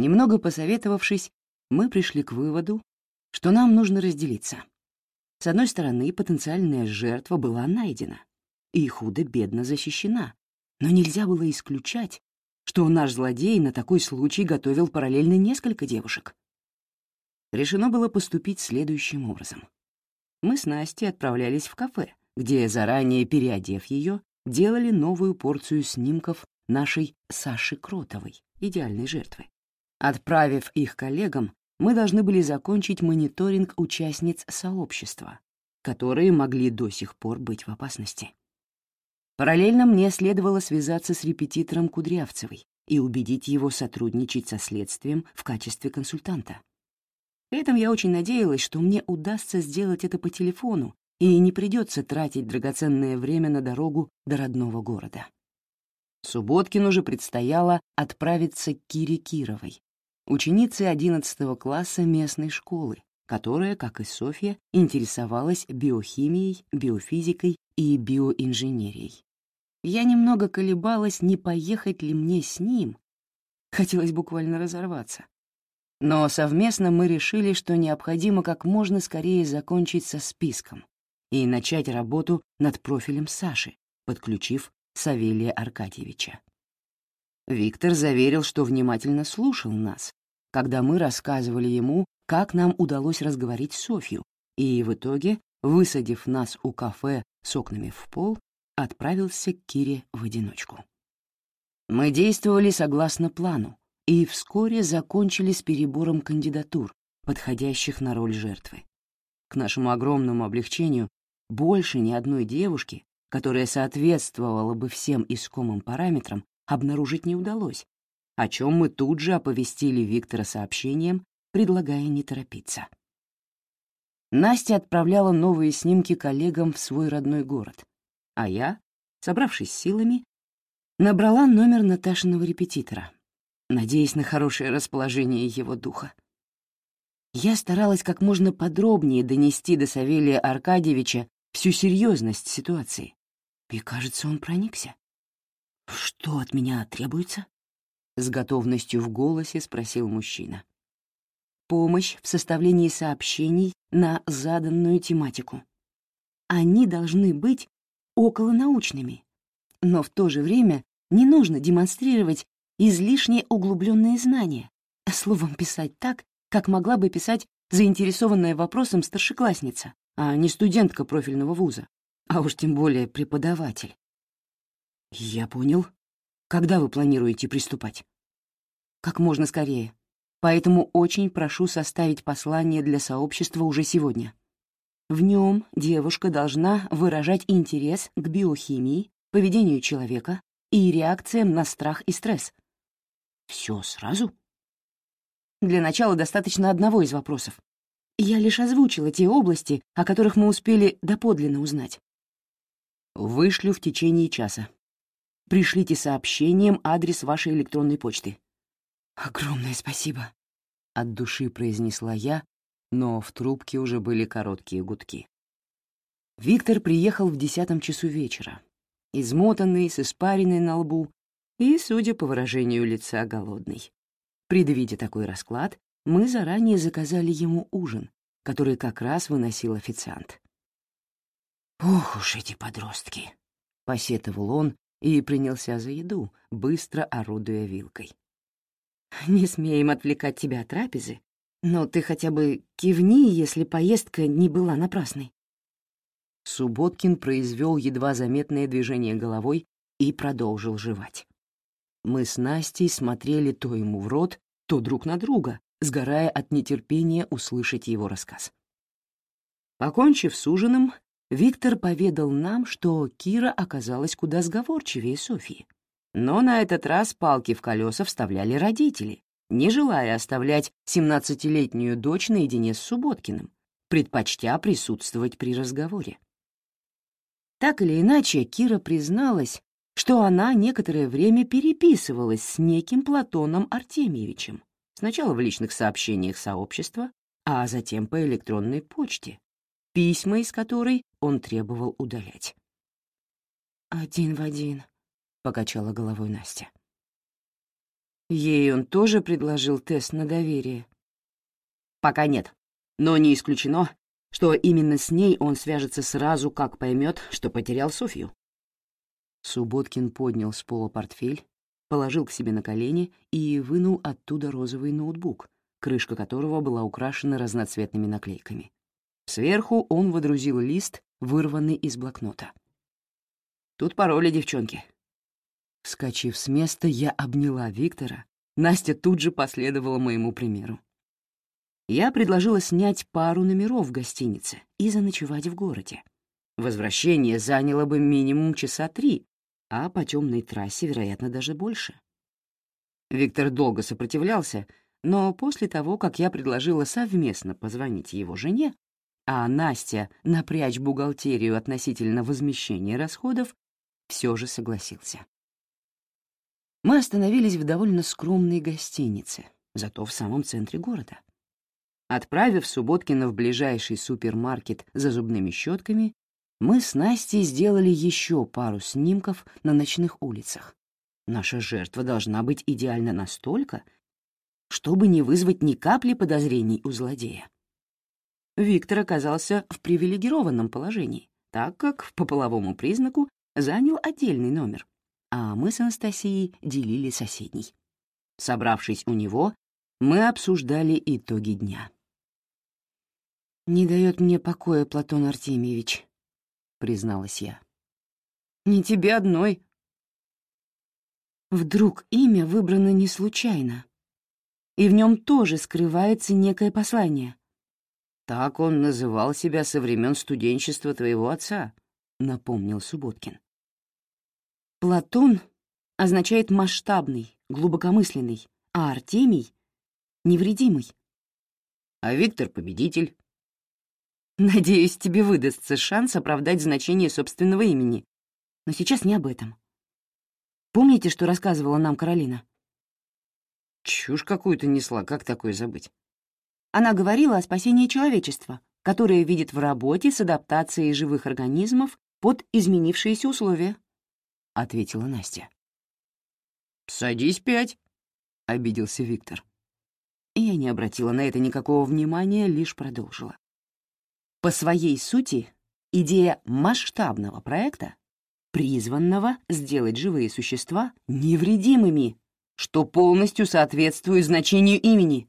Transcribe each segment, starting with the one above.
Немного посоветовавшись, мы пришли к выводу, что нам нужно разделиться. С одной стороны, потенциальная жертва была найдена и худо-бедно защищена, но нельзя было исключать, что наш злодей на такой случай готовил параллельно несколько девушек. Решено было поступить следующим образом. Мы с Настей отправлялись в кафе, где, заранее переодев ее, делали новую порцию снимков нашей Саши Кротовой, идеальной жертвы. Отправив их коллегам, мы должны были закончить мониторинг участниц сообщества, которые могли до сих пор быть в опасности. Параллельно мне следовало связаться с репетитором Кудрявцевой и убедить его сотрудничать со следствием в качестве консультанта. При этом я очень надеялась, что мне удастся сделать это по телефону и не придется тратить драгоценное время на дорогу до родного города. Субботкину же предстояло отправиться к Кире Кировой, ученице 11 класса местной школы, которая, как и Софья, интересовалась биохимией, биофизикой и биоинженерией. Я немного колебалась, не поехать ли мне с ним. Хотелось буквально разорваться. Но совместно мы решили, что необходимо как можно скорее закончить со списком и начать работу над профилем Саши, подключив Савелия Аркадьевича. Виктор заверил, что внимательно слушал нас, когда мы рассказывали ему, как нам удалось разговорить Софью, и в итоге, высадив нас у кафе с окнами в пол, отправился к Кире в одиночку. Мы действовали согласно плану и вскоре закончили с перебором кандидатур, подходящих на роль жертвы. К нашему огромному облегчению больше ни одной девушки, которая соответствовала бы всем искомым параметрам, обнаружить не удалось, о чем мы тут же оповестили Виктора сообщением, предлагая не торопиться. Настя отправляла новые снимки коллегам в свой родной город, а я, собравшись силами, набрала номер Наташиного репетитора, надеясь на хорошее расположение его духа. Я старалась как можно подробнее донести до Савелия Аркадьевича всю серьезность ситуации. И, кажется, он проникся. «Что от меня требуется?» — с готовностью в голосе спросил мужчина. «Помощь в составлении сообщений на заданную тематику. Они должны быть околонаучными. Но в то же время не нужно демонстрировать излишне углубленные знания, словом писать так, как могла бы писать заинтересованная вопросом старшеклассница, а не студентка профильного вуза, а уж тем более преподаватель. Я понял. Когда вы планируете приступать? Как можно скорее. Поэтому очень прошу составить послание для сообщества уже сегодня. В нем девушка должна выражать интерес к биохимии, поведению человека и реакциям на страх и стресс. Все сразу? Для начала достаточно одного из вопросов. Я лишь озвучила те области, о которых мы успели доподлинно узнать. Вышлю в течение часа. Пришлите сообщением адрес вашей электронной почты. Огромное спасибо, — от души произнесла я, но в трубке уже были короткие гудки. Виктор приехал в десятом часу вечера, измотанный, с испариной на лбу и, судя по выражению лица, голодный. Предвидя такой расклад, мы заранее заказали ему ужин, который как раз выносил официант. «Ох уж эти подростки!» — посетовал он и принялся за еду, быстро орудуя вилкой. «Не смеем отвлекать тебя от трапезы, но ты хотя бы кивни, если поездка не была напрасной». Субботкин произвел едва заметное движение головой и продолжил жевать. Мы с Настей смотрели то ему в рот, то друг на друга, сгорая от нетерпения услышать его рассказ. Покончив с ужином, Виктор поведал нам, что Кира оказалась куда сговорчивее Софии. Но на этот раз палки в колеса вставляли родители, не желая оставлять семнадцатилетнюю дочь наедине с Субботкиным, предпочтя присутствовать при разговоре. Так или иначе, Кира призналась, что она некоторое время переписывалась с неким Платоном Артемьевичем, сначала в личных сообщениях сообщества, а затем по электронной почте, письма из которой он требовал удалять. «Один в один», — покачала головой Настя. Ей он тоже предложил тест на доверие? Пока нет, но не исключено, что именно с ней он свяжется сразу, как поймет, что потерял Софью. Субботкин поднял с пола портфель, положил к себе на колени и вынул оттуда розовый ноутбук, крышка которого была украшена разноцветными наклейками. Сверху он водрузил лист, вырванный из блокнота. «Тут пароли, девчонки». Вскочив с места, я обняла Виктора. Настя тут же последовала моему примеру. Я предложила снять пару номеров в гостинице и заночевать в городе. Возвращение заняло бы минимум часа три, а по темной трассе, вероятно, даже больше. Виктор долго сопротивлялся, но после того, как я предложила совместно позвонить его жене, а Настя напрячь бухгалтерию относительно возмещения расходов, все же согласился. Мы остановились в довольно скромной гостинице, зато в самом центре города. Отправив Субботкина в ближайший супермаркет за зубными щетками, мы с Настей сделали еще пару снимков на ночных улицах. Наша жертва должна быть идеальна настолько, чтобы не вызвать ни капли подозрений у злодея. Виктор оказался в привилегированном положении, так как по половому признаку занял отдельный номер, а мы с Анастасией делили соседний. Собравшись у него, мы обсуждали итоги дня. «Не дает мне покоя Платон Артемьевич», призналась я. «Не тебе одной». Вдруг имя выбрано не случайно, и в нем тоже скрывается некое послание. «Так он называл себя со времен студенчества твоего отца», — напомнил Субботкин. «Платон означает масштабный, глубокомысленный, а Артемий — невредимый. А Виктор — победитель. Надеюсь, тебе выдастся шанс оправдать значение собственного имени. Но сейчас не об этом. Помните, что рассказывала нам Каролина? Чушь какую-то несла, как такое забыть? Она говорила о спасении человечества, которое видит в работе с адаптацией живых организмов под изменившиеся условия, — ответила Настя. «Садись пять», — обиделся Виктор. Я не обратила на это никакого внимания, лишь продолжила. По своей сути, идея масштабного проекта, призванного сделать живые существа невредимыми, что полностью соответствует значению имени.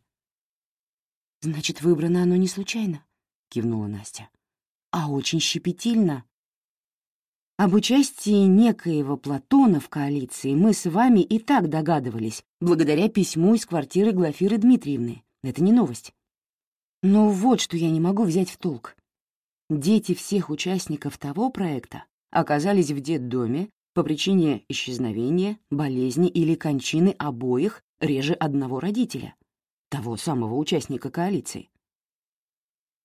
«Значит, выбрано оно не случайно», — кивнула Настя, — «а очень щепетильно. Об участии некоего Платона в коалиции мы с вами и так догадывались, благодаря письму из квартиры Глафиры Дмитриевны. Это не новость. Но вот что я не могу взять в толк. Дети всех участников того проекта оказались в детдоме по причине исчезновения, болезни или кончины обоих, реже одного родителя, того самого участника коалиции.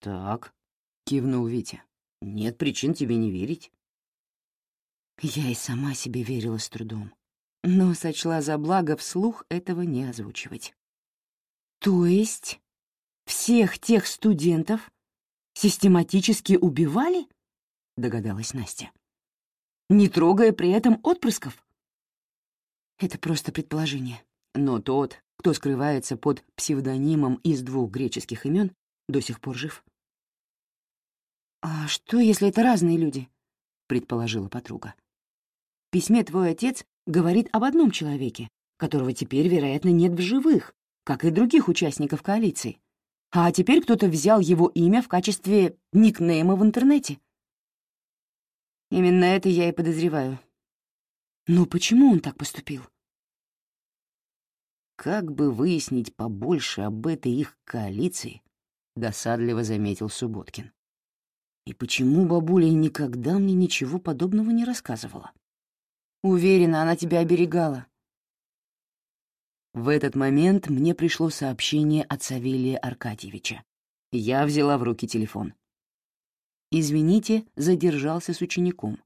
«Так», — кивнул Витя, — «нет причин тебе не верить». Я и сама себе верила с трудом, но сочла за благо вслух этого не озвучивать. «То есть всех тех студентов, систематически убивали?» — догадалась Настя. «Не трогая при этом отпрысков?» Это просто предположение. Но тот, кто скрывается под псевдонимом из двух греческих имен, до сих пор жив. «А что, если это разные люди?» — предположила подруга. «В письме твой отец говорит об одном человеке, которого теперь, вероятно, нет в живых, как и других участников коалиции. А теперь кто-то взял его имя в качестве никнейма в интернете. Именно это я и подозреваю. Но почему он так поступил? Как бы выяснить побольше об этой их коалиции, досадливо заметил Субботкин. И почему бабуля никогда мне ничего подобного не рассказывала? Уверена, она тебя оберегала. В этот момент мне пришло сообщение от Савелия Аркадьевича. Я взяла в руки телефон. «Извините, задержался с учеником.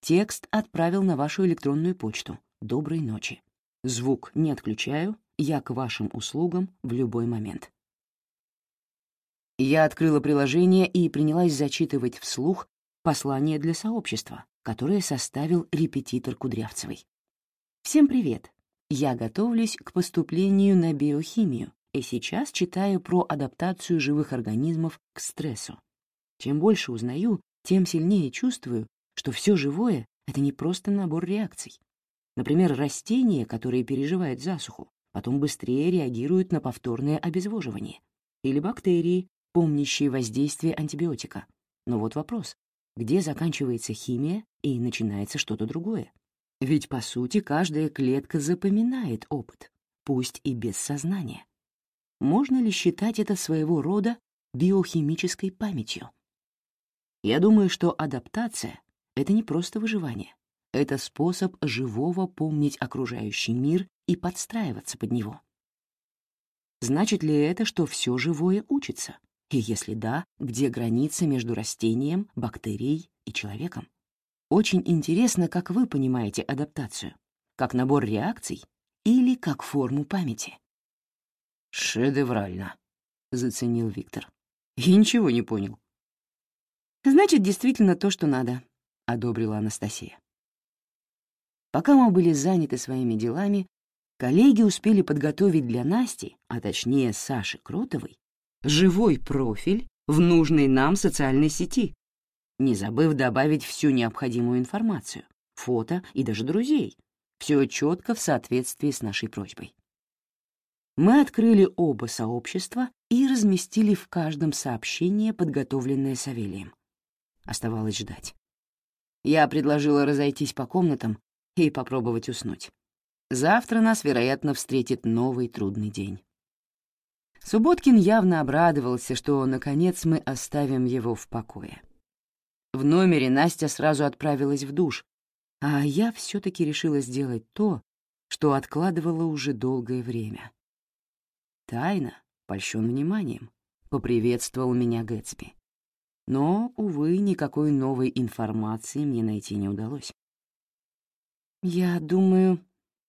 Текст отправил на вашу электронную почту. Доброй ночи. Звук не отключаю, я к вашим услугам в любой момент». Я открыла приложение и принялась зачитывать вслух послание для сообщества, которое составил репетитор Кудрявцевой. «Всем привет. Я готовлюсь к поступлению на биохимию и сейчас читаю про адаптацию живых организмов к стрессу. Чем больше узнаю, тем сильнее чувствую, что все живое — это не просто набор реакций. Например, растения, которые переживают засуху, потом быстрее реагируют на повторное обезвоживание. Или бактерии, помнящие воздействие антибиотика. Но вот вопрос, где заканчивается химия и начинается что-то другое? Ведь, по сути, каждая клетка запоминает опыт, пусть и без сознания. Можно ли считать это своего рода биохимической памятью? Я думаю, что адаптация — это не просто выживание. Это способ живого помнить окружающий мир и подстраиваться под него. Значит ли это, что все живое учится? И если да, где граница между растением, бактерией и человеком? Очень интересно, как вы понимаете адаптацию. Как набор реакций или как форму памяти. «Шедеврально», — заценил Виктор. «Я ничего не понял». «Значит, действительно то, что надо», — одобрила Анастасия. Пока мы были заняты своими делами, коллеги успели подготовить для Насти, а точнее Саши Кротовой, живой профиль в нужной нам социальной сети, не забыв добавить всю необходимую информацию, фото и даже друзей. Все четко в соответствии с нашей просьбой. Мы открыли оба сообщества и разместили в каждом сообщение, подготовленное Савелием. Оставалось ждать. Я предложила разойтись по комнатам и попробовать уснуть. Завтра нас, вероятно, встретит новый трудный день. Субботкин явно обрадовался, что, наконец, мы оставим его в покое. В номере Настя сразу отправилась в душ, а я все-таки решила сделать то, что откладывала уже долгое время. Тайно, польщен вниманием, поприветствовал меня Гэтсби. Но, увы, никакой новой информации мне найти не удалось. «Я думаю,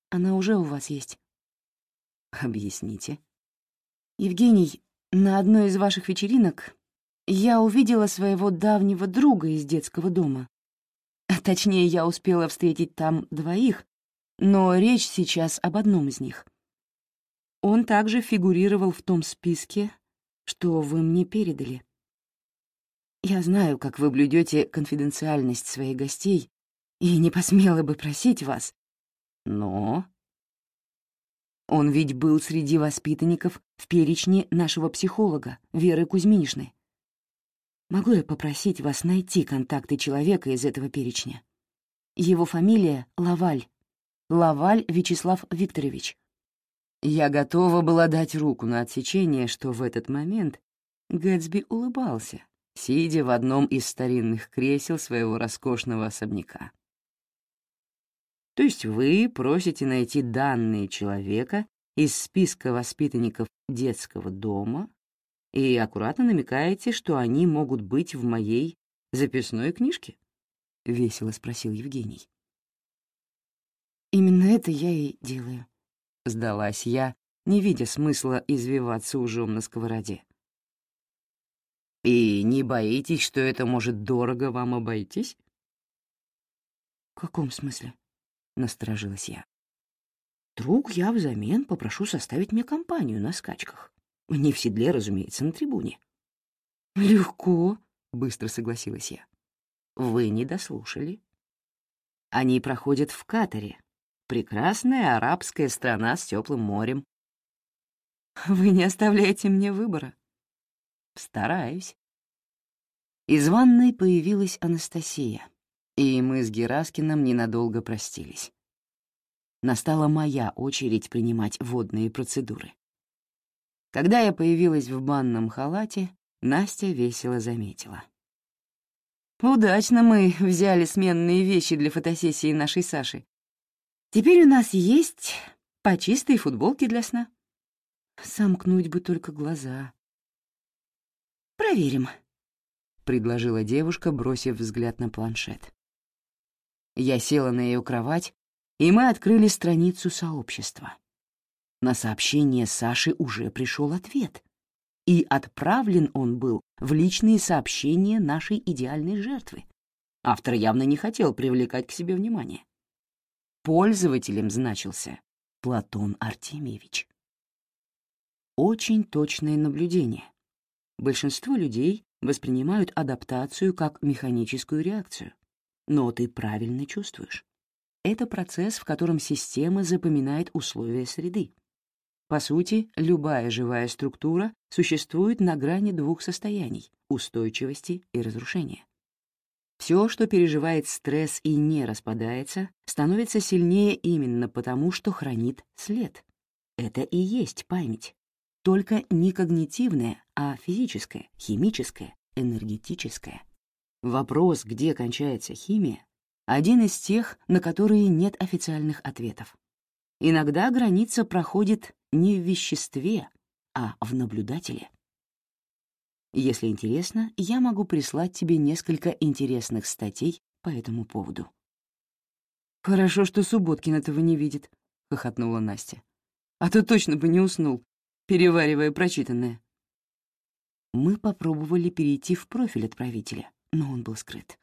она уже у вас есть». «Объясните». «Евгений, на одной из ваших вечеринок я увидела своего давнего друга из детского дома. Точнее, я успела встретить там двоих, но речь сейчас об одном из них. Он также фигурировал в том списке, что вы мне передали. Я знаю, как вы блюдете конфиденциальность своих гостей, и не посмела бы просить вас. Но... Он ведь был среди воспитанников в перечне нашего психолога, Веры Кузьминишны. Могу я попросить вас найти контакты человека из этого перечня? Его фамилия — Лаваль. Лаваль Вячеслав Викторович. Я готова была дать руку на отсечение, что в этот момент Гэтсби улыбался, сидя в одном из старинных кресел своего роскошного особняка. То есть вы просите найти данные человека из списка воспитанников детского дома и аккуратно намекаете, что они могут быть в моей записной книжке?» — весело спросил Евгений. «Именно это я и делаю», — сдалась я, не видя смысла извиваться ужом на сковороде. «И не боитесь, что это может дорого вам обойтись?» «В каком смысле?» — насторожилась я. «Вдруг я взамен попрошу составить мне компанию на скачках?» Не в седле, разумеется, на трибуне. «Легко», — быстро согласилась я. «Вы не дослушали. Они проходят в Катаре, прекрасная арабская страна с теплым морем. Вы не оставляете мне выбора. Стараюсь. Из ванной появилась Анастасия, и мы с Гераскиным ненадолго простились. Настала моя очередь принимать водные процедуры. Когда я появилась в банном халате, Настя весело заметила. «Удачно мы взяли сменные вещи для фотосессии нашей Саши. Теперь у нас есть по чистой футболке для сна. Сомкнуть бы только глаза. Проверим», — предложила девушка, бросив взгляд на планшет. Я села на ее кровать, и мы открыли страницу сообщества. На сообщение Саши уже пришел ответ. И отправлен он был в личные сообщения нашей идеальной жертвы. Автор явно не хотел привлекать к себе внимание. Пользователем значился Платон Артемьевич. Очень точное наблюдение. Большинство людей воспринимают адаптацию как механическую реакцию. Но ты правильно чувствуешь. Это процесс, в котором система запоминает условия среды. По сути, любая живая структура существует на грани двух состояний — устойчивости и разрушения. Все, что переживает стресс и не распадается, становится сильнее именно потому, что хранит след. Это и есть память. Только не когнитивная, а физическая, химическая, энергетическая. Вопрос, где кончается химия, один из тех, на которые нет официальных ответов. Иногда граница проходит не в веществе, а в наблюдателе. Если интересно, я могу прислать тебе несколько интересных статей по этому поводу. «Хорошо, что Субботкин этого не видит», — хохотнула Настя. «А то точно бы не уснул, переваривая прочитанное». Мы попробовали перейти в профиль отправителя, но он был скрыт.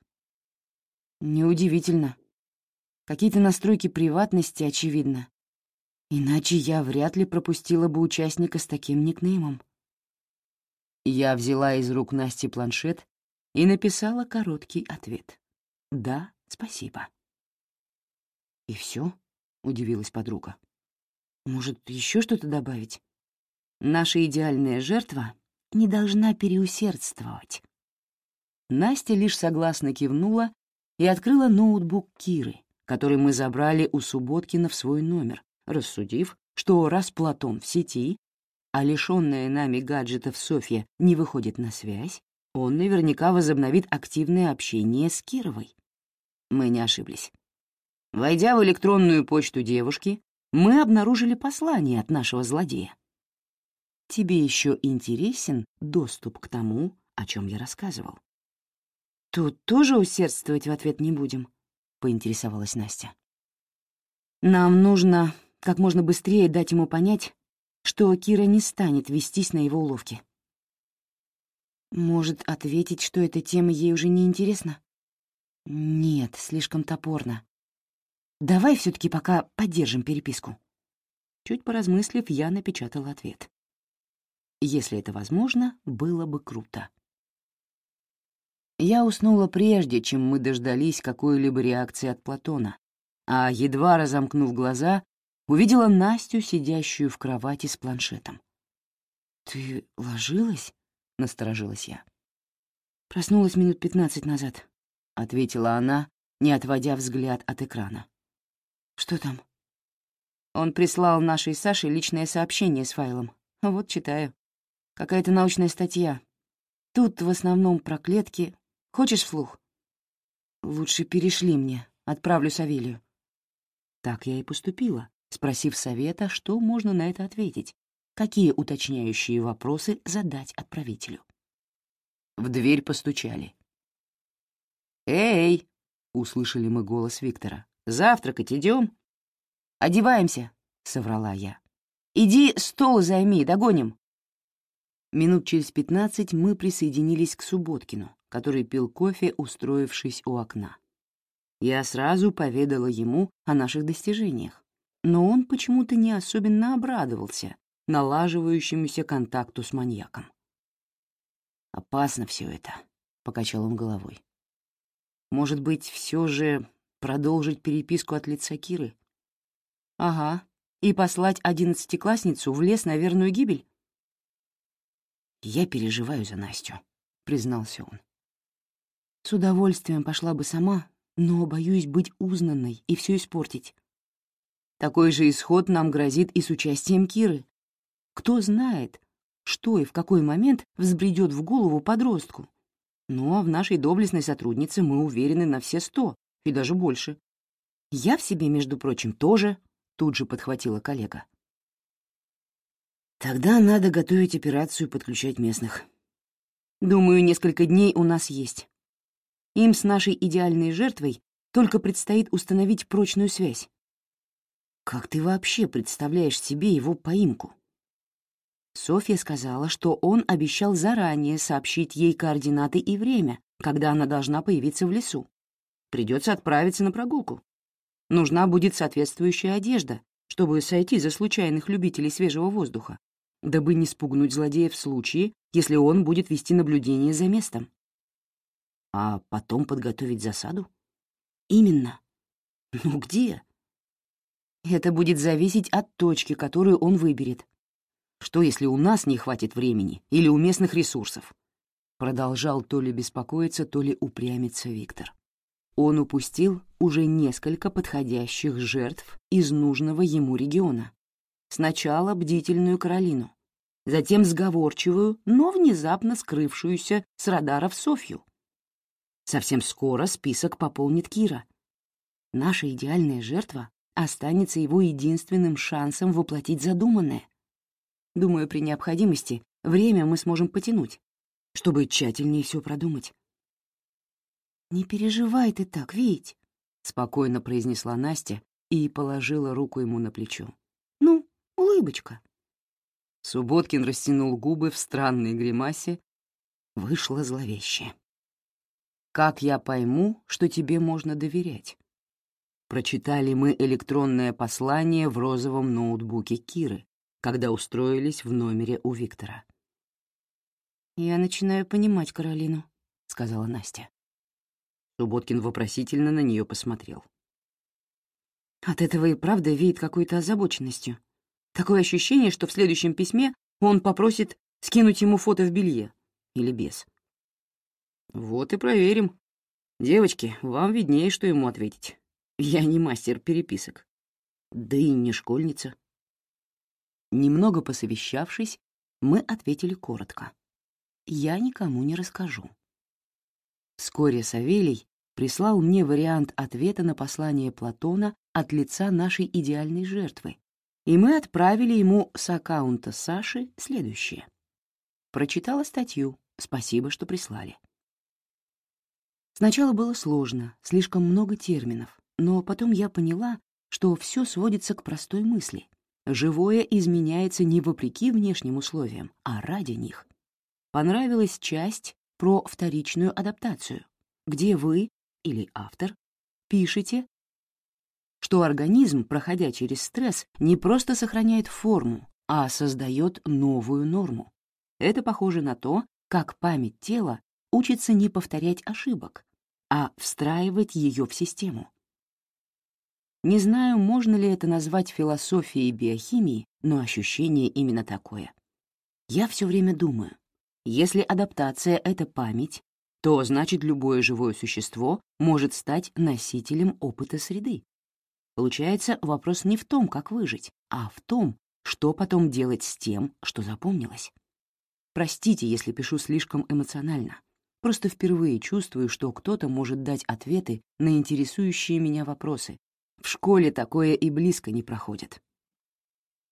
Неудивительно. Какие-то настройки приватности, очевидно. Иначе я вряд ли пропустила бы участника с таким никнеймом. Я взяла из рук Насти планшет и написала короткий ответ. «Да, спасибо». «И все? удивилась подруга. «Может, еще что-то добавить?» «Наша идеальная жертва не должна переусердствовать». Настя лишь согласно кивнула и открыла ноутбук Киры, который мы забрали у Субботкина в свой номер, рассудив, что раз Платон в сети, а лишённая нами гаджетов Софья не выходит на связь, он наверняка возобновит активное общение с Кировой. Мы не ошиблись. Войдя в электронную почту девушки, мы обнаружили послание от нашего злодея. Тебе еще интересен доступ к тому, о чем я рассказывал? «Тут тоже усердствовать в ответ не будем?» — поинтересовалась Настя. «Нам нужно как можно быстрее дать ему понять, что Кира не станет вестись на его уловки. Может, ответить, что эта тема ей уже не интересна? Нет, слишком топорно. Давай все таки пока поддержим переписку. Чуть поразмыслив, я напечатала ответ. Если это возможно, было бы круто. Я уснула прежде, чем мы дождались какой-либо реакции от Платона, а, едва разомкнув глаза, увидела Настю, сидящую в кровати с планшетом. «Ты ложилась?» — насторожилась я. «Проснулась минут пятнадцать назад», — ответила она, не отводя взгляд от экрана. «Что там?» Он прислал нашей Саше личное сообщение с файлом. Вот читаю. Какая-то научная статья. Тут в основном про клетки. Хочешь вслух? Лучше перешли мне, отправлю Савелию. Так я и поступила спросив совета, что можно на это ответить, какие уточняющие вопросы задать отправителю. В дверь постучали. «Эй!» — услышали мы голос Виктора. «Завтракать идем?» «Одеваемся», — соврала я. «Иди стол займи, догоним». Минут через пятнадцать мы присоединились к Субботкину, который пил кофе, устроившись у окна. Я сразу поведала ему о наших достижениях, но он почему-то не особенно обрадовался налаживающемуся контакту с маньяком. «Опасно все это», — покачал он головой. «Может быть, все же продолжить переписку от лица Киры?» «Ага, и послать одиннадцатиклассницу в лес на верную гибель?» «Я переживаю за Настю», — признался он. «С удовольствием пошла бы сама, но боюсь быть узнанной и все испортить. Такой же исход нам грозит и с участием Киры. Кто знает, что и в какой момент взбредет в голову подростку. Ну а в нашей доблестной сотруднице мы уверены на все сто, и даже больше. Я в себе, между прочим, тоже, тут же подхватила коллега. Тогда надо готовить операцию и подключать местных. Думаю, несколько дней у нас есть. Им с нашей идеальной жертвой только предстоит установить прочную связь. Как ты вообще представляешь себе его поимку? Софья сказала, что он обещал заранее сообщить ей координаты и время, когда она должна появиться в лесу. Придется отправиться на прогулку. Нужна будет соответствующая одежда, чтобы сойти за случайных любителей свежего воздуха, дабы не спугнуть злодея в случае, если он будет вести наблюдение за местом. А потом подготовить засаду? Именно. Ну где? Это будет зависеть от точки, которую он выберет. Что, если у нас не хватит времени или у местных ресурсов? Продолжал то ли беспокоиться, то ли упрямиться Виктор. Он упустил уже несколько подходящих жертв из нужного ему региона. Сначала бдительную Каролину, затем сговорчивую, но внезапно скрывшуюся с радаров Софью. Совсем скоро список пополнит Кира. Наша идеальная жертва останется его единственным шансом воплотить задуманное. Думаю, при необходимости время мы сможем потянуть, чтобы тщательнее все продумать. «Не переживай ты так, Вить», — спокойно произнесла Настя и положила руку ему на плечо. «Ну, улыбочка». Субботкин растянул губы в странной гримасе. Вышло зловеще. «Как я пойму, что тебе можно доверять?» Прочитали мы электронное послание в розовом ноутбуке Киры, когда устроились в номере у Виктора. «Я начинаю понимать Каролину», — сказала Настя. Субботкин вопросительно на нее посмотрел. От этого и правда веет какой-то озабоченностью. Такое ощущение, что в следующем письме он попросит скинуть ему фото в белье. Или без. Вот и проверим. Девочки, вам виднее, что ему ответить. Я не мастер переписок. Да и не школьница. Немного посовещавшись, мы ответили коротко. Я никому не расскажу. Вскоре Савелий прислал мне вариант ответа на послание Платона от лица нашей идеальной жертвы, и мы отправили ему с аккаунта Саши следующее. Прочитала статью, спасибо, что прислали. Сначала было сложно, слишком много терминов, но потом я поняла, что все сводится к простой мысли. Живое изменяется не вопреки внешним условиям, а ради них. Понравилась часть про вторичную адаптацию, где вы или автор пишете, что организм, проходя через стресс, не просто сохраняет форму, а создает новую норму. Это похоже на то, как память тела учится не повторять ошибок, а встраивать ее в систему. Не знаю, можно ли это назвать философией биохимии, но ощущение именно такое. Я все время думаю, если адаптация — это память, то значит любое живое существо может стать носителем опыта среды. Получается, вопрос не в том, как выжить, а в том, что потом делать с тем, что запомнилось. Простите, если пишу слишком эмоционально. Просто впервые чувствую, что кто-то может дать ответы на интересующие меня вопросы, в школе такое и близко не проходит.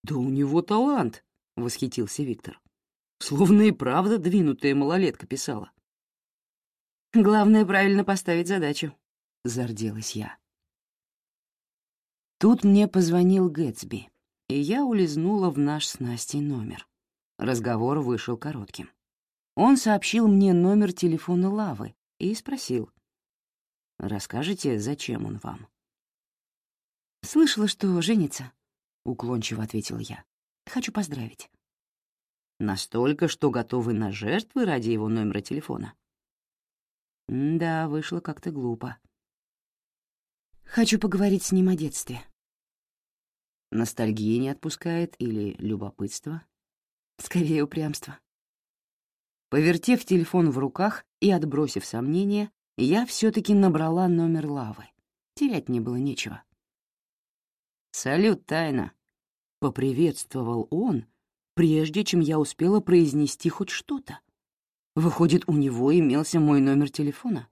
«Да у него талант!» — восхитился Виктор. Словно и правда двинутая малолетка писала. «Главное — правильно поставить задачу», — зарделась я. Тут мне позвонил Гэтсби, и я улизнула в наш с Настей номер. Разговор вышел коротким. Он сообщил мне номер телефона Лавы и спросил. «Расскажете, зачем он вам?» «Слышала, что женится», — уклончиво ответил я. «Хочу поздравить». «Настолько, что готовы на жертвы ради его номера телефона?» «Да, вышло как-то глупо». «Хочу поговорить с ним о детстве». Ностальгия не отпускает или любопытство? Скорее, упрямство. Повертев телефон в руках и отбросив сомнения, я все таки набрала номер Лавы. Терять не было нечего. «Салют, Тайна!» — поприветствовал он, прежде чем я успела произнести хоть что-то. Выходит, у него имелся мой номер телефона.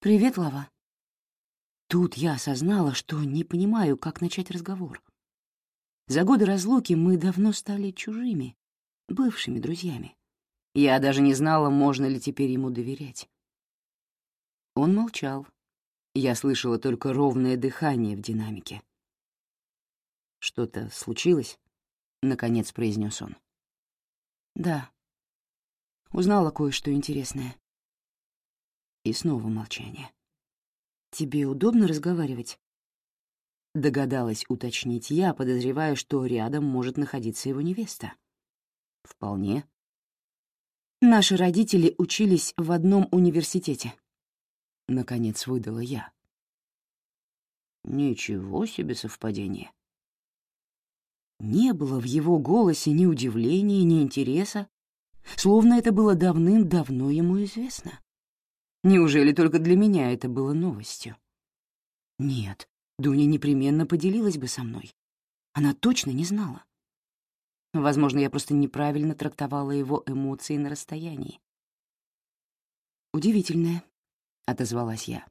«Привет, Лава». Тут я осознала, что не понимаю, как начать разговор. За годы разлуки мы давно стали чужими, бывшими друзьями. Я даже не знала, можно ли теперь ему доверять. Он молчал. Я слышала только ровное дыхание в динамике. «Что-то случилось?» — наконец произнес он. «Да. Узнала кое-что интересное». И снова молчание. «Тебе удобно разговаривать?» — догадалась уточнить я, подозревая, что рядом может находиться его невеста. «Вполне». «Наши родители учились в одном университете», — наконец выдала я. «Ничего себе совпадение». Не было в его голосе ни удивления, ни интереса, словно это было давным-давно ему известно. Неужели только для меня это было новостью? Нет, Дуня непременно поделилась бы со мной. Она точно не знала. Возможно, я просто неправильно трактовала его эмоции на расстоянии. «Удивительное», — отозвалась я.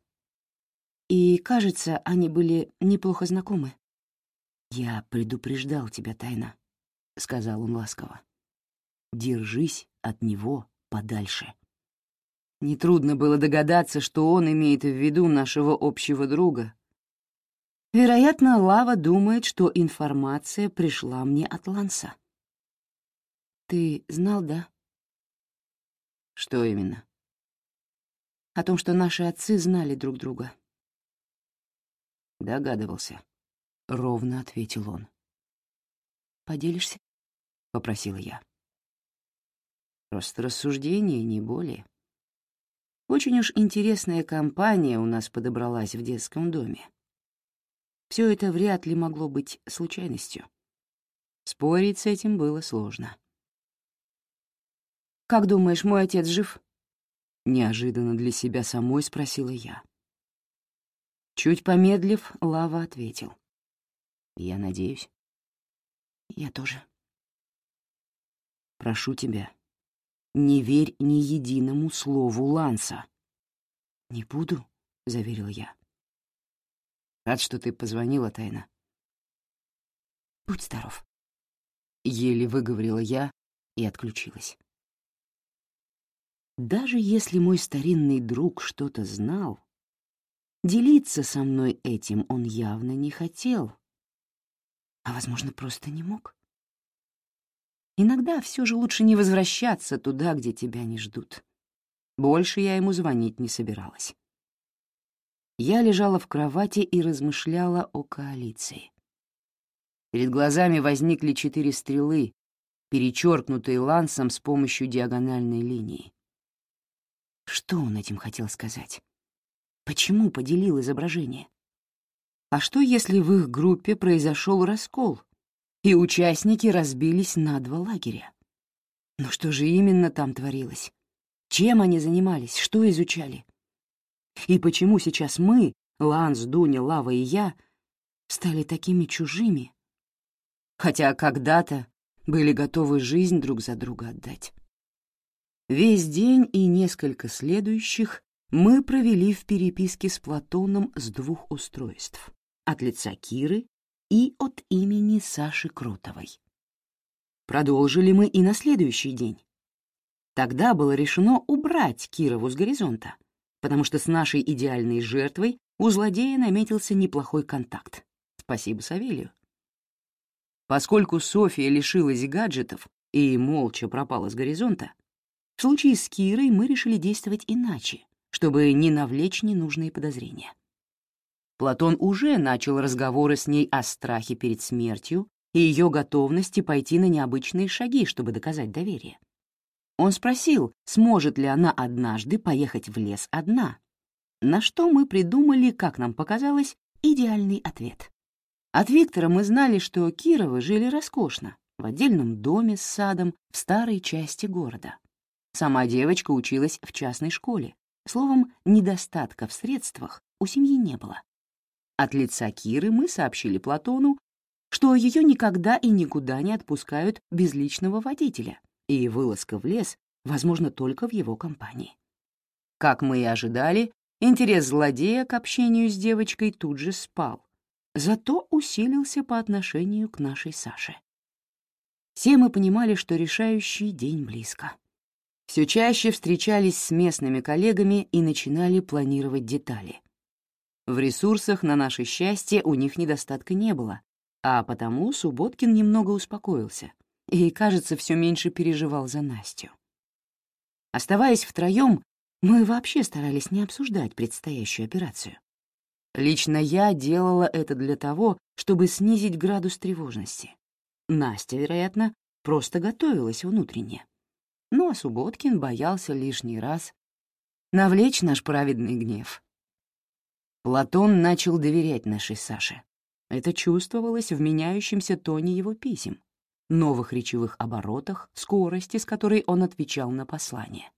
«И, кажется, они были неплохо знакомы». «Я предупреждал тебя, Тайна», — сказал он ласково. «Держись от него подальше». Нетрудно было догадаться, что он имеет в виду нашего общего друга. Вероятно, Лава думает, что информация пришла мне от Ланса. Ты знал, да? Что именно? О том, что наши отцы знали друг друга. Догадывался. Ровно ответил он. «Поделишься?» — попросила я. Просто рассуждение, не более. Очень уж интересная компания у нас подобралась в детском доме. Все это вряд ли могло быть случайностью. Спорить с этим было сложно. «Как думаешь, мой отец жив?» Неожиданно для себя самой спросила я. Чуть помедлив, Лава ответил. «Я надеюсь». «Я тоже». «Прошу тебя, не верь ни единому слову Ланса». «Не буду», — заверил я. «Рад, что ты позвонила, Тайна». «Будь здоров», — еле выговорила я и отключилась. Даже если мой старинный друг что-то знал, делиться со мной этим он явно не хотел, а, возможно, просто не мог. Иногда все же лучше не возвращаться туда, где тебя не ждут. Больше я ему звонить не собиралась. Я лежала в кровати и размышляла о коалиции. Перед глазами возникли четыре стрелы, перечеркнутые лансом с помощью диагональной линии. Что он этим хотел сказать? Почему поделил изображение? А что, если в их группе произошел раскол, и участники разбились на два лагеря. Но что же именно там творилось? Чем они занимались, что изучали? И почему сейчас мы, Ланс, Дуня, Лава и я, стали такими чужими? Хотя когда-то были готовы жизнь друг за друга отдать. Весь день и несколько следующих мы провели в переписке с Платоном с двух устройств — от лица Киры и от имени Саши Крутовой. Продолжили мы и на следующий день. Тогда было решено убрать Кирову с горизонта, потому что с нашей идеальной жертвой у злодея наметился неплохой контакт. Спасибо Савелью. Поскольку София лишилась гаджетов и молча пропала с горизонта, в случае с Кирой мы решили действовать иначе, чтобы не навлечь ненужные подозрения. Платон уже начал разговоры с ней о страхе перед смертью и ее готовности пойти на необычные шаги, чтобы доказать доверие. Он спросил, сможет ли она однажды поехать в лес одна, на что мы придумали, как нам показалось, идеальный ответ. От Виктора мы знали, что Кировы жили роскошно, в отдельном доме с садом в старой части города. Сама девочка училась в частной школе. Словом, недостатка в средствах у семьи не было. От лица Киры мы сообщили Платону, что ее никогда и никуда не отпускают без личного водителя, и вылазка в лес возможно только в его компании. Как мы и ожидали, интерес злодея к общению с девочкой тут же спал, зато усилился по отношению к нашей Саше. Все мы понимали, что решающий день близко. Все чаще встречались с местными коллегами и начинали планировать детали — в ресурсах, на наше счастье, у них недостатка не было, а потому Субботкин немного успокоился и, кажется, все меньше переживал за Настю. Оставаясь втроем, мы вообще старались не обсуждать предстоящую операцию. Лично я делала это для того, чтобы снизить градус тревожности. Настя, вероятно, просто готовилась внутренне. А Субботкин боялся лишний раз навлечь наш праведный гнев. Платон начал доверять нашей Саше. Это чувствовалось в меняющемся тоне его писем, новых речевых оборотах, скорости, с которой он отвечал на послание.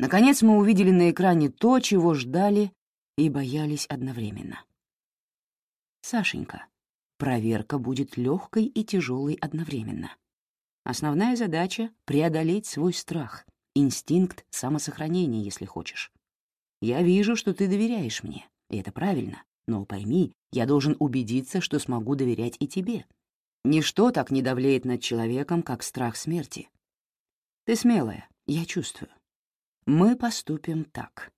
Наконец мы увидели на экране то, чего ждали и боялись одновременно. Сашенька, проверка будет легкой и тяжелой одновременно. Основная задача — преодолеть свой страх, инстинкт самосохранения, если хочешь. Я вижу, что ты доверяешь мне, и это правильно, но пойми, я должен убедиться, что смогу доверять и тебе. Ничто так не давлеет над человеком, как страх смерти. Ты смелая, я чувствую. Мы поступим так.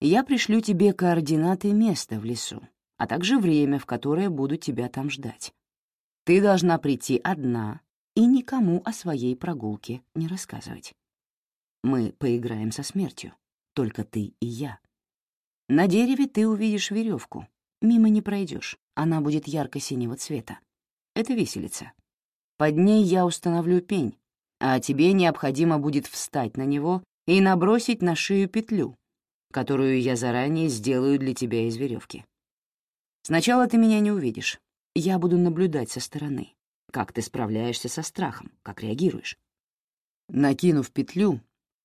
Я пришлю тебе координаты места в лесу, а также время, в которое буду тебя там ждать. Ты должна прийти одна и никому о своей прогулке не рассказывать. Мы поиграем со смертью, только ты и я. На дереве ты увидишь веревку. Мимо не пройдешь, она будет ярко-синего цвета. Это виселица. Под ней я установлю пень, а тебе необходимо будет встать на него и набросить на шею петлю, которую я заранее сделаю для тебя из веревки. Сначала ты меня не увидишь. Я буду наблюдать со стороны, как ты справляешься со страхом, как реагируешь. Накинув петлю,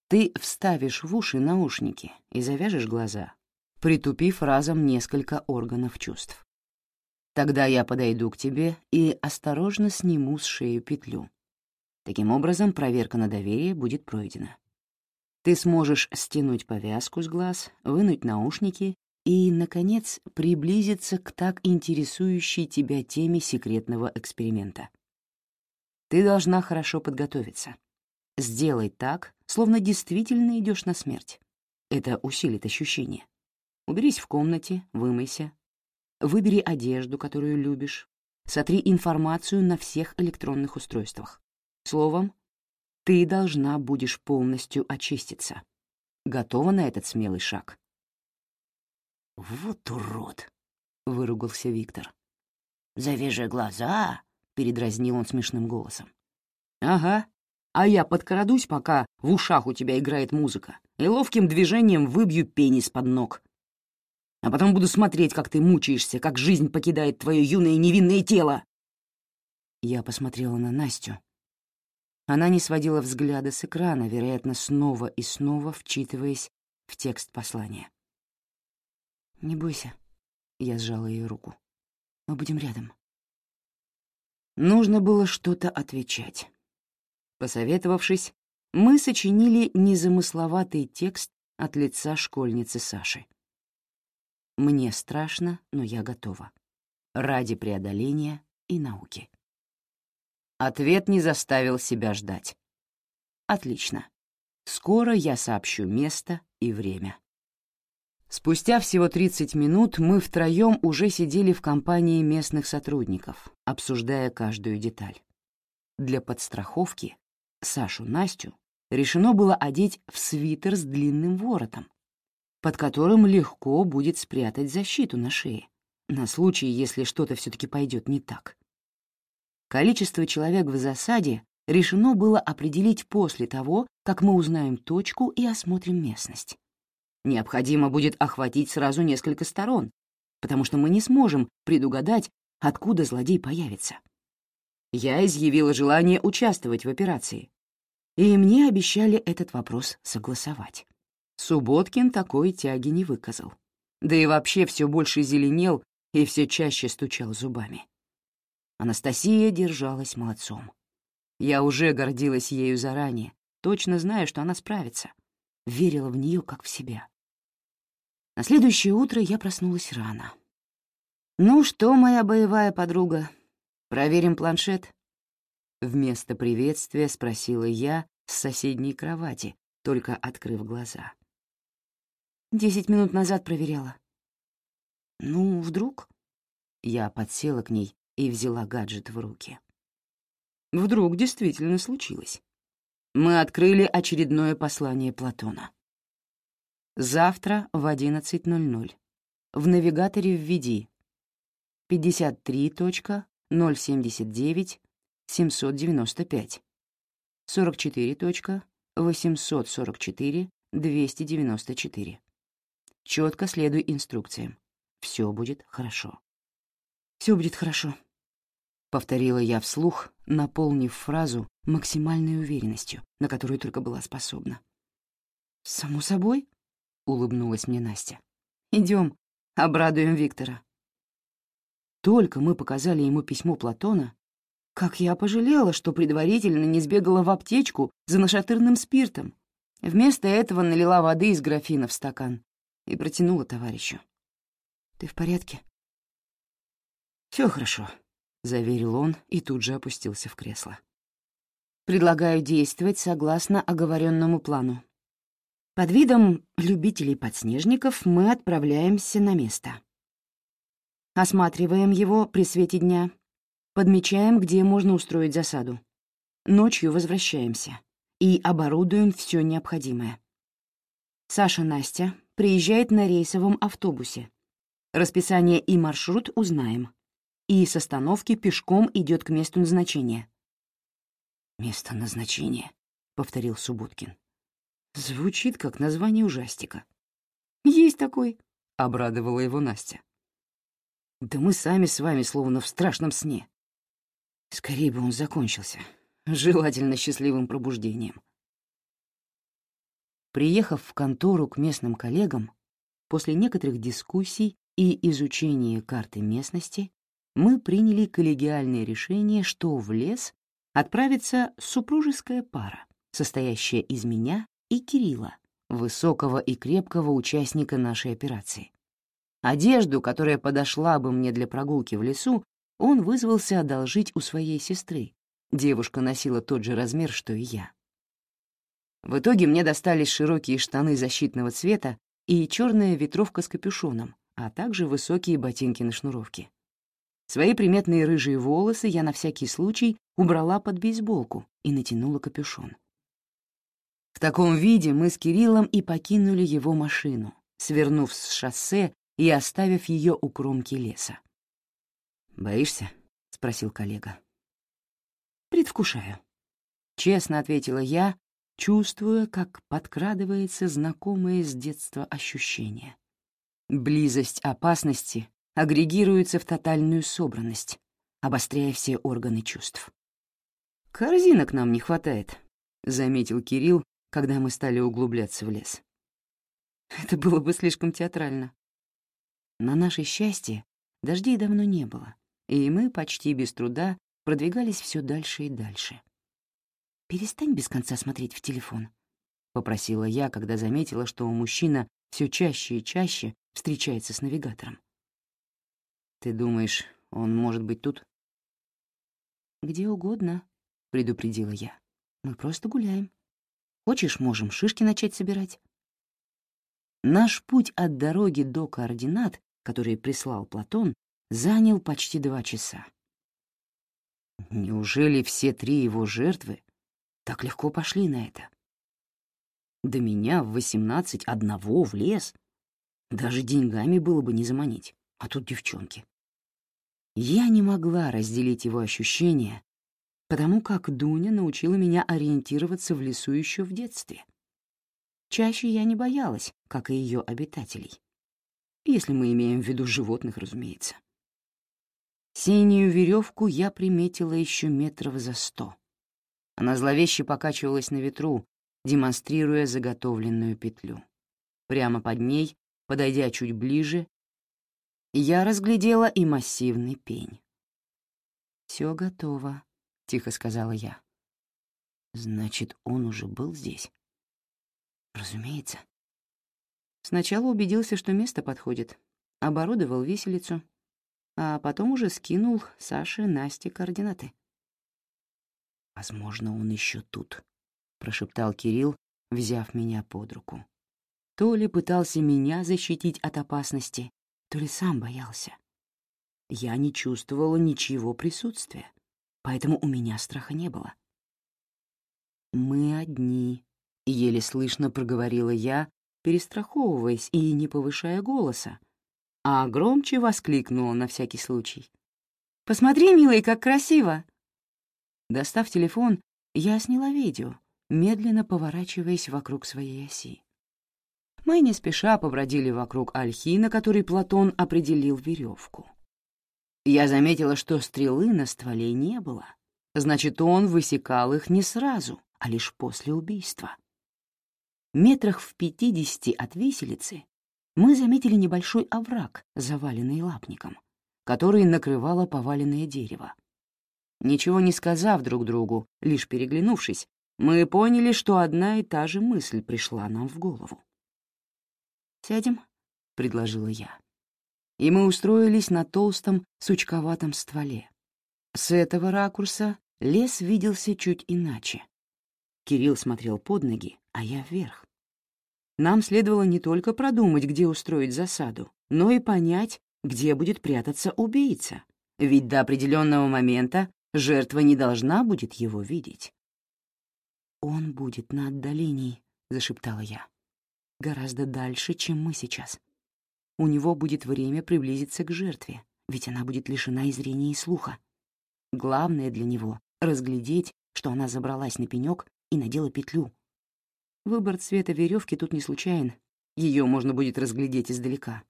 ты вставишь в уши наушники и завяжешь глаза, притупив разом несколько органов чувств. Тогда я подойду к тебе и осторожно сниму с шею петлю. Таким образом, проверка на доверие будет пройдена. Ты сможешь стянуть повязку с глаз, вынуть наушники и, наконец, приблизиться к так интересующей тебя теме секретного эксперимента. Ты должна хорошо подготовиться. Сделай так, словно действительно идешь на смерть. Это усилит ощущение. Уберись в комнате, вымойся. Выбери одежду, которую любишь. Сотри информацию на всех электронных устройствах. Словом, ты должна будешь полностью очиститься. Готова на этот смелый шаг?» «Вот урод!» — выругался Виктор. «Завяжи глаза!» — передразнил он смешным голосом. «Ага, а я подкрадусь, пока в ушах у тебя играет музыка, и ловким движением выбью пенис под ног. А потом буду смотреть, как ты мучаешься, как жизнь покидает твое юное невинное тело». Я посмотрела на Настю, она не сводила взгляда с экрана, вероятно, снова и снова вчитываясь в текст послания. «Не бойся», — я сжала ее руку. «Мы будем рядом». Нужно было что-то отвечать. Посоветовавшись, мы сочинили незамысловатый текст от лица школьницы Саши. «Мне страшно, но я готова. Ради преодоления и науки». Ответ не заставил себя ждать. Отлично. Скоро я сообщу место и время. Спустя всего 30 минут мы втроем уже сидели в компании местных сотрудников, обсуждая каждую деталь. Для подстраховки Сашу Настю решено было одеть в свитер с длинным воротом, под которым легко будет спрятать защиту на шее, на случай, если что-то все-таки пойдет не так. Количество человек в засаде решено было определить после того, как мы узнаем точку и осмотрим местность. Необходимо будет охватить сразу несколько сторон, потому что мы не сможем предугадать, откуда злодей появится. Я изъявила желание участвовать в операции, и мне обещали этот вопрос согласовать. Субботкин такой тяги не выказал. Да и вообще все больше зеленел и все чаще стучал зубами. Анастасия держалась молодцом. Я уже гордилась ею заранее, точно зная, что она справится. Верила в нее как в себя. На следующее утро я проснулась рано. «Ну что, моя боевая подруга, проверим планшет?» Вместо приветствия спросила я с соседней кровати, только открыв глаза. «Десять минут назад проверяла». «Ну, вдруг?» Я подсела к ней и взяла гаджет в руки. Вдруг действительно случилось. Мы открыли очередное послание Платона. Завтра в 11.00. В навигаторе введи 53.079.795, 44.844.294. Четко следуй инструкциям. Все будет хорошо. Все будет хорошо, — повторила я вслух, наполнив фразу максимальной уверенностью, на которую только была способна. «Само собой», — улыбнулась мне Настя. Идем, обрадуем Виктора». Только мы показали ему письмо Платона, как я пожалела, что предварительно не сбегала в аптечку за нашатырным спиртом. Вместо этого налила воды из графина в стакан и протянула товарищу. «Ты в порядке?» Все хорошо», — заверил он и тут же опустился в кресло. «Предлагаю действовать согласно оговоренному плану. Под видом любителей подснежников мы отправляемся на место. Осматриваем его при свете дня, подмечаем, где можно устроить засаду. Ночью возвращаемся и оборудуем все необходимое. Саша Настя приезжает на рейсовом автобусе. Расписание и маршрут узнаем. И с остановки пешком идет к месту назначения. «Место назначения», — повторил Субботкин. Звучит как название ужастика. «Есть такой», — обрадовала его Настя. «Да мы сами с вами словно в страшном сне. Скорее бы он закончился, желательно счастливым пробуждением». Приехав в контору к местным коллегам, после некоторых дискуссий и изучения карты местности, мы приняли коллегиальное решение, что в лес отправится супружеская пара, состоящая из меня и Кирилла, высокого и крепкого участника нашей операции. Одежду, которая подошла бы мне для прогулки в лесу, он вызвался одолжить у своей сестры. Девушка носила тот же размер, что и я. В итоге мне достались широкие штаны защитного цвета и черная ветровка с капюшоном, а также высокие ботинки на шнуровке. Свои приметные рыжие волосы я на всякий случай убрала под бейсболку и натянула капюшон. В таком виде мы с Кириллом и покинули его машину, свернув с шоссе и оставив ее у кромки леса. «Боишься?» — спросил коллега. «Предвкушаю», — честно ответила я, чувствуя, как подкрадывается знакомое с детства ощущение. Близость опасности агрегируется в тотальную собранность, обостряя все органы чувств. «Корзинок нам не хватает», — заметил Кирилл, когда мы стали углубляться в лес. Это было бы слишком театрально. На наше счастье дождей давно не было, и мы почти без труда продвигались все дальше и дальше. «Перестань без конца смотреть в телефон», — попросила я, когда заметила, что мужчина все чаще и чаще встречается с навигатором. «Ты думаешь, он может быть тут?» «Где угодно», — предупредила я. «Мы просто гуляем». Хочешь, можем шишки начать собирать. Наш путь от дороги до координат, которые прислал Платон, занял почти два часа. Неужели все три его жертвы так легко пошли на это? До меня в восемнадцать одного в лес. Даже деньгами было бы не заманить, а тут девчонки. Я не могла разделить его ощущения потому как Дуня научила меня ориентироваться в лесу еще в детстве. Чаще я не боялась, как и ее обитателей. Если мы имеем в виду животных, разумеется. Синюю веревку я приметила еще метров за сто. Она зловеще покачивалась на ветру, демонстрируя заготовленную петлю. Прямо под ней, подойдя чуть ближе, я разглядела и массивный пень. Все готово тихо сказала я. Значит, он уже был здесь? Разумеется. Сначала убедился, что место подходит, оборудовал виселицу, а потом уже скинул Саше Насте координаты. «Возможно, он еще тут», — прошептал Кирилл, взяв меня под руку. То ли пытался меня защитить от опасности, то ли сам боялся. Я не чувствовала ничего присутствия поэтому у меня страха не было. «Мы одни», — еле слышно проговорила я, перестраховываясь и не повышая голоса, а громче воскликнула на всякий случай. «Посмотри, милый, как красиво!» Достав телефон, я сняла видео, медленно поворачиваясь вокруг своей оси. Мы не спеша побродили вокруг ольхи, на которой Платон определил веревку. Я заметила, что стрелы на стволе не было. Значит, он высекал их не сразу, а лишь после убийства. Метрах в пятидесяти от виселицы мы заметили небольшой овраг, заваленный лапником, который накрывало поваленное дерево. Ничего не сказав друг другу, лишь переглянувшись, мы поняли, что одна и та же мысль пришла нам в голову. «Сядем?» — предложила я. И мы устроились на толстом, сучковатом стволе. С этого ракурса лес виделся чуть иначе. Кирилл смотрел под ноги, а я вверх. Нам следовало не только продумать, где устроить засаду, но и понять, где будет прятаться убийца, ведь до определенного момента жертва не должна будет его видеть. «Он будет на отдалении», — зашептала я гораздо дальше, чем мы сейчас. У него будет время приблизиться к жертве, ведь она будет лишена и зрения, и слуха. Главное для него — разглядеть, что она забралась на пенек и надела петлю. Выбор цвета веревки тут не случайен, ее можно будет разглядеть издалека.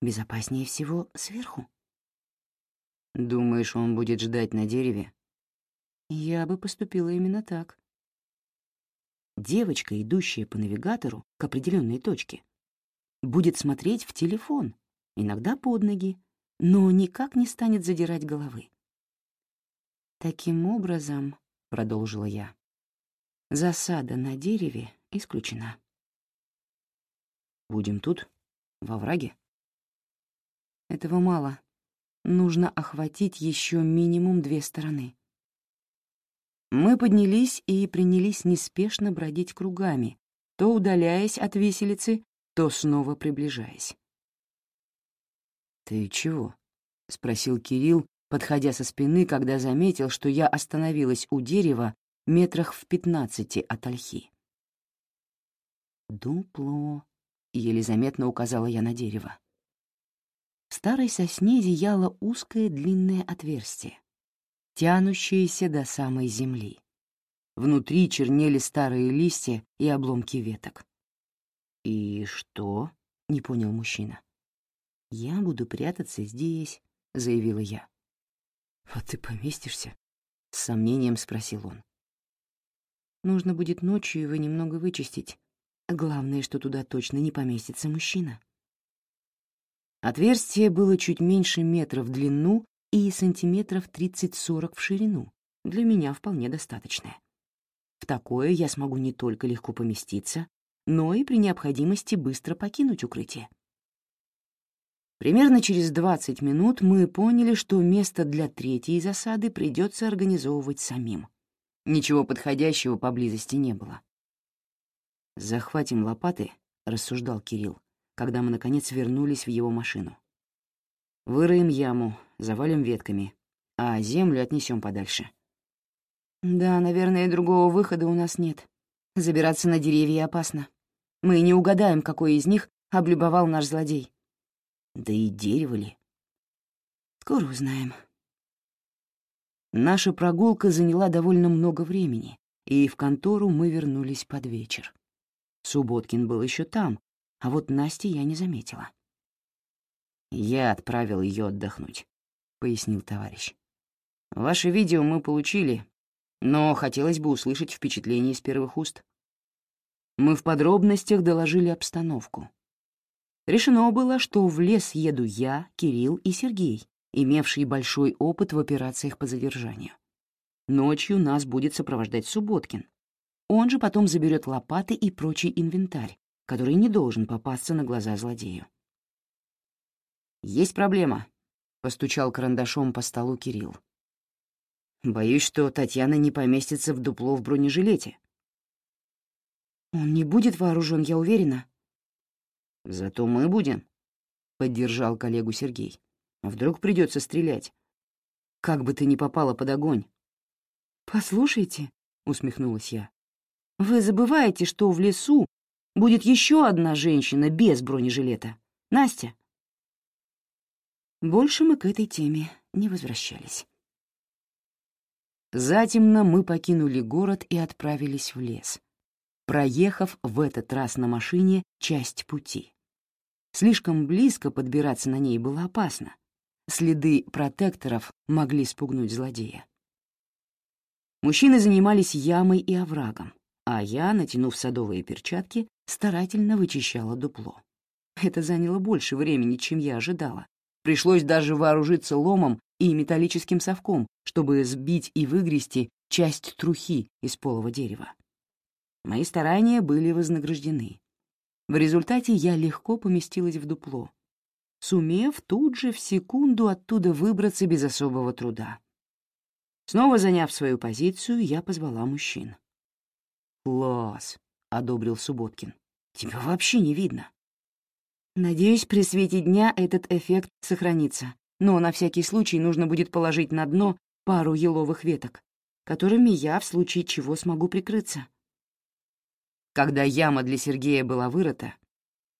Безопаснее всего сверху. Думаешь, он будет ждать на дереве? Я бы поступила именно так девочка, идущая по навигатору к определенной точке, будет смотреть в телефон, иногда под ноги, но никак не станет задирать головы. «Таким образом», — продолжила я, — «засада на дереве исключена». «Будем тут, во враге?» «Этого мало. Нужно охватить еще минимум две стороны. Мы поднялись и принялись неспешно бродить кругами, то удаляясь от виселицы, то снова приближаясь. «Ты чего?» — спросил Кирилл, подходя со спины, когда заметил, что я остановилась у дерева метрах в пятнадцати от ольхи. «Дупло», — еле заметно указала я на дерево. В старой сосне зияло узкое длинное отверстие тянущиеся до самой земли. Внутри чернели старые листья и обломки веток. «И что?» — не понял мужчина. «Я буду прятаться здесь», — заявила я. «А ты поместишься?» — с сомнением спросил он. «Нужно будет ночью его немного вычистить. Главное, что туда точно не поместится мужчина». Отверстие было чуть меньше метра в длину и сантиметров 30-40 в ширину, для меня вполне достаточное. В такое я смогу не только легко поместиться, но и при необходимости быстро покинуть укрытие. Примерно через 20 минут мы поняли, что место для третьей засады придется организовывать самим. Ничего подходящего поблизости не было. «Захватим лопаты», — рассуждал Кирилл, когда мы, наконец, вернулись в его машину. «Выроем яму, завалим ветками, а землю отнесем подальше. Да, наверное, другого выхода у нас нет. Забираться на деревья опасно. Мы не угадаем, какой из них облюбовал наш злодей. Да и дерево ли? Скоро узнаем. Наша прогулка заняла довольно много времени, и в контору мы вернулись под вечер. Субботкин был еще там, а вот Насти я не заметила. Я отправил ее отдохнуть. — пояснил товарищ. «Ваше видео мы получили, но хотелось бы услышать впечатление из первых уст». Мы в подробностях доложили обстановку. Решено было, что в лес еду я, Кирилл и Сергей, имевшие большой опыт в операциях по задержанию. Ночью нас будет сопровождать Субботкин. Он же потом заберет лопаты и прочий инвентарь, который не должен попасться на глаза злодею. «Есть проблема», — постучал карандашом по столу Кирилл. «Боюсь, что Татьяна не поместится в дупло в бронежилете». «Он не будет вооружен, я уверена». «Зато мы будем», — поддержал коллегу Сергей. «Вдруг придется стрелять. Как бы ты ни попала под огонь». «Послушайте», — усмехнулась я, — «вы забываете, что в лесу будет еще одна женщина без бронежилета. Настя». Больше мы к этой теме не возвращались. Затемно мы покинули город и отправились в лес, проехав в этот раз на машине часть пути. Слишком близко подбираться на ней было опасно. Следы протекторов могли спугнуть злодея. Мужчины занимались ямой и оврагом, а я, натянув садовые перчатки, старательно вычищала дупло. Это заняло больше времени, чем я ожидала. Пришлось даже вооружиться ломом и металлическим совком, чтобы сбить и выгрести часть трухи из полого дерева. Мои старания были вознаграждены. В результате я легко поместилась в дупло, сумев тут же в секунду оттуда выбраться без особого труда. Снова заняв свою позицию, я позвала мужчин. «Класс!» — одобрил Субботкин. «Тебя вообще не видно». Надеюсь, при свете дня этот эффект сохранится, но на всякий случай нужно будет положить на дно пару еловых веток, которыми я в случае чего смогу прикрыться. Когда яма для Сергея была вырыта,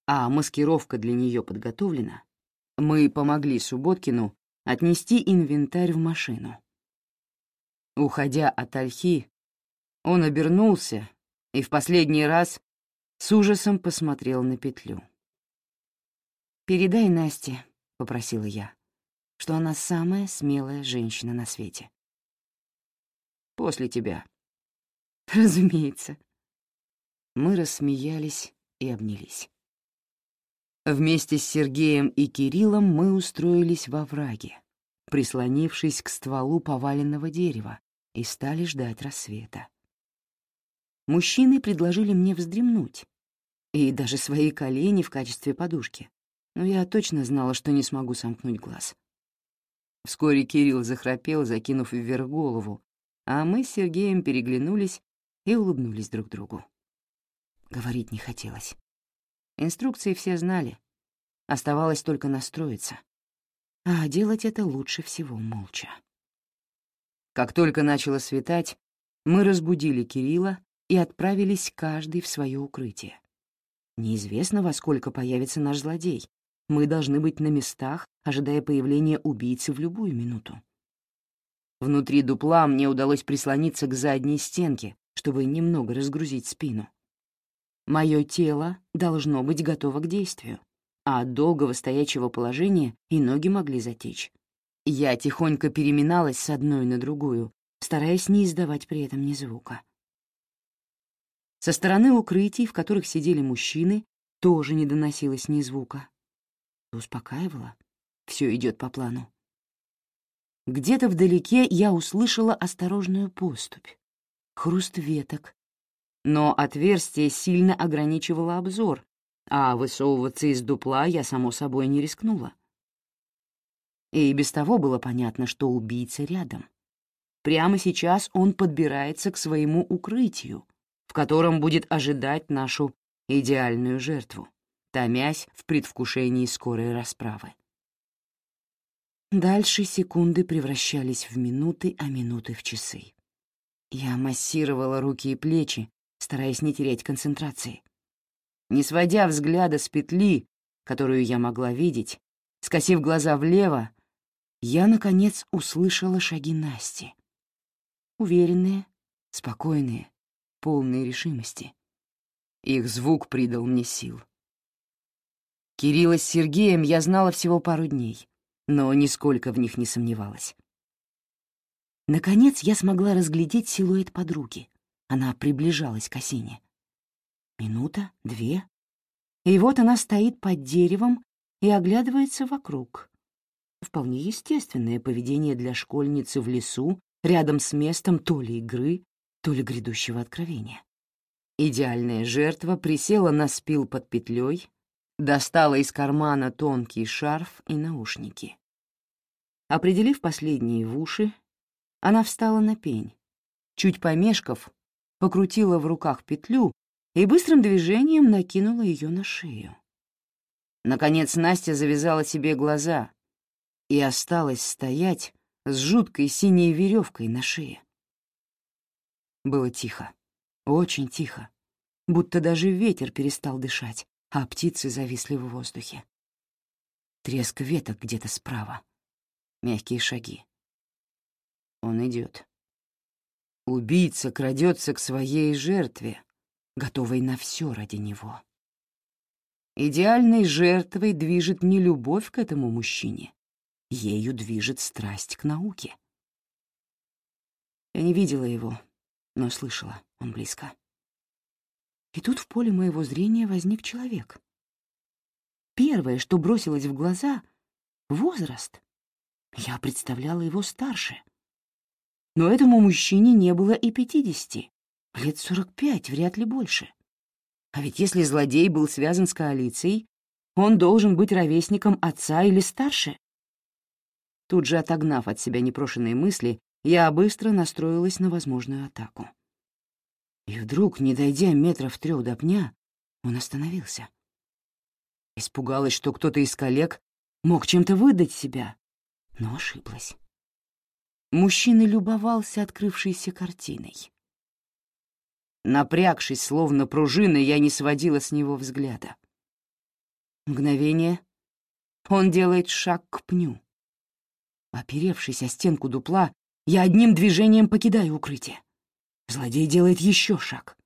а маскировка для нее подготовлена, мы помогли Субботкину отнести инвентарь в машину. Уходя от Ольхи, он обернулся и в последний раз с ужасом посмотрел на петлю. «Передай Насте», — попросила я, — «что она самая смелая женщина на свете». «После тебя». «Разумеется». Мы рассмеялись и обнялись. Вместе с Сергеем и Кириллом мы устроились во враге, прислонившись к стволу поваленного дерева, и стали ждать рассвета. Мужчины предложили мне вздремнуть, и даже свои колени в качестве подушки, но я точно знала, что не смогу сомкнуть глаз. Вскоре Кирилл захрапел, закинув вверх голову, а мы с Сергеем переглянулись и улыбнулись друг другу. Говорить не хотелось. Инструкции все знали. Оставалось только настроиться. А делать это лучше всего молча. Как только начало светать, мы разбудили Кирилла и отправились каждый в свое укрытие. Неизвестно, во сколько появится наш злодей. Мы должны быть на местах, ожидая появления убийцы в любую минуту. Внутри дупла мне удалось прислониться к задней стенке, чтобы немного разгрузить спину. Мое тело должно быть готово к действию, а от долгого стоячего положения и ноги могли затечь. Я тихонько переминалась с одной на другую, стараясь не издавать при этом ни звука. Со стороны укрытий, в которых сидели мужчины, тоже не доносилось ни звука. Успокаивала. Все идет по плану. Где-то вдалеке я услышала осторожную поступь, хруст веток. Но отверстие сильно ограничивало обзор, а высовываться из дупла я, само собой, не рискнула. И без того было понятно, что убийца рядом. Прямо сейчас он подбирается к своему укрытию, в котором будет ожидать нашу идеальную жертву, томясь в предвкушении скорой расправы. Дальше секунды превращались в минуты, а минуты в часы. Я массировала руки и плечи, стараясь не терять концентрации. Не сводя взгляда с петли, которую я могла видеть, скосив глаза влево, я, наконец, услышала шаги Насти. Уверенные, спокойные, полные решимости. Их звук придал мне сил. Кирилла с Сергеем я знала всего пару дней, но нисколько в них не сомневалась. Наконец я смогла разглядеть силуэт подруги. Она приближалась к осине. Минута, две. И вот она стоит под деревом и оглядывается вокруг. Вполне естественное поведение для школьницы в лесу, рядом с местом то ли игры, то ли грядущего откровения. Идеальная жертва присела на спил под петлей, достала из кармана тонкий шарф и наушники. Определив последние в уши, она встала на пень, чуть помешков, покрутила в руках петлю и быстрым движением накинула ее на шею. Наконец Настя завязала себе глаза, и осталась стоять с жуткой синей веревкой на шее. Было тихо, очень тихо, будто даже ветер перестал дышать, а птицы зависли в воздухе. треск веток где-то справа. Мягкие шаги. Он идет. Убийца крадется к своей жертве, готовой на все ради него. Идеальной жертвой движет не любовь к этому мужчине, ею движет страсть к науке. Я не видела его, но слышала, он близко. И тут в поле моего зрения возник человек. Первое, что бросилось в глаза — возраст. Я представляла его старше. Но этому мужчине не было и пятидесяти, лет сорок пять, вряд ли больше. А ведь если злодей был связан с коалицией, он должен быть ровесником отца или старше. Тут же отогнав от себя непрошенные мысли, я быстро настроилась на возможную атаку. И вдруг, не дойдя метров трех до пня, он остановился. Испугалась, что кто-то из коллег мог чем-то выдать себя, но ошиблась. Мужчина любовался открывшейся картиной. Напрягшись, словно пружина, я не сводила с него взгляда. Мгновение. Он делает шаг к пню. Оперевшись о стенку дупла, я одним движением покидаю укрытие. Злодей делает еще шаг.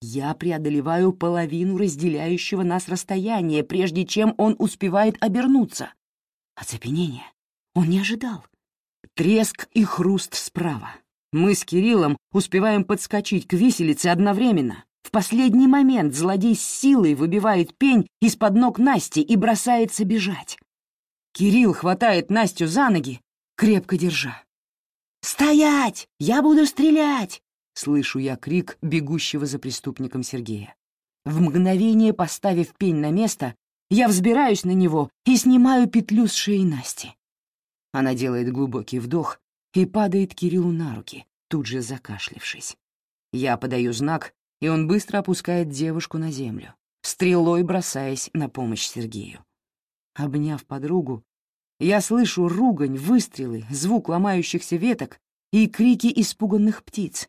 Я преодолеваю половину разделяющего нас расстояния, прежде чем он успевает обернуться. Оцепенение. Он не ожидал. Треск и хруст справа. Мы с Кириллом успеваем подскочить к виселице одновременно. В последний момент злодей с силой выбивает пень из-под ног Насти и бросается бежать. Кирилл хватает Настю за ноги, крепко держа. «Стоять! Я буду стрелять!» — слышу я крик бегущего за преступником Сергея. В мгновение поставив пень на место, я взбираюсь на него и снимаю петлю с шеи Насти. Она делает глубокий вдох и падает Кириллу на руки, тут же закашлившись. Я подаю знак, и он быстро опускает девушку на землю, стрелой бросаясь на помощь Сергею. Обняв подругу, я слышу ругань, выстрелы, звук ломающихся веток и крики испуганных птиц.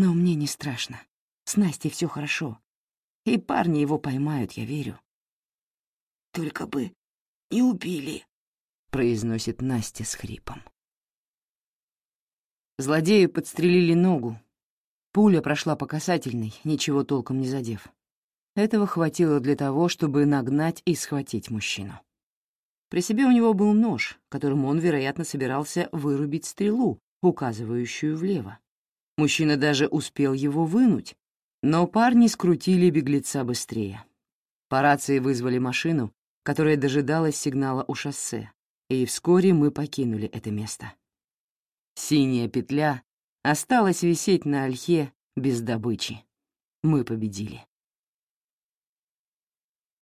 Но мне не страшно. С Настей все хорошо. И парни его поймают, я верю. «Только бы не убили», — произносит Настя с хрипом. Злодею подстрелили ногу. Пуля прошла по касательной, ничего толком не задев. Этого хватило для того, чтобы нагнать и схватить мужчину. При себе у него был нож, которым он, вероятно, собирался вырубить стрелу, указывающую влево. Мужчина даже успел его вынуть, но парни скрутили беглеца быстрее. По рации вызвали машину, которая дожидалась сигнала у шоссе, и вскоре мы покинули это место. Синяя петля осталась висеть на ольхе без добычи. Мы победили.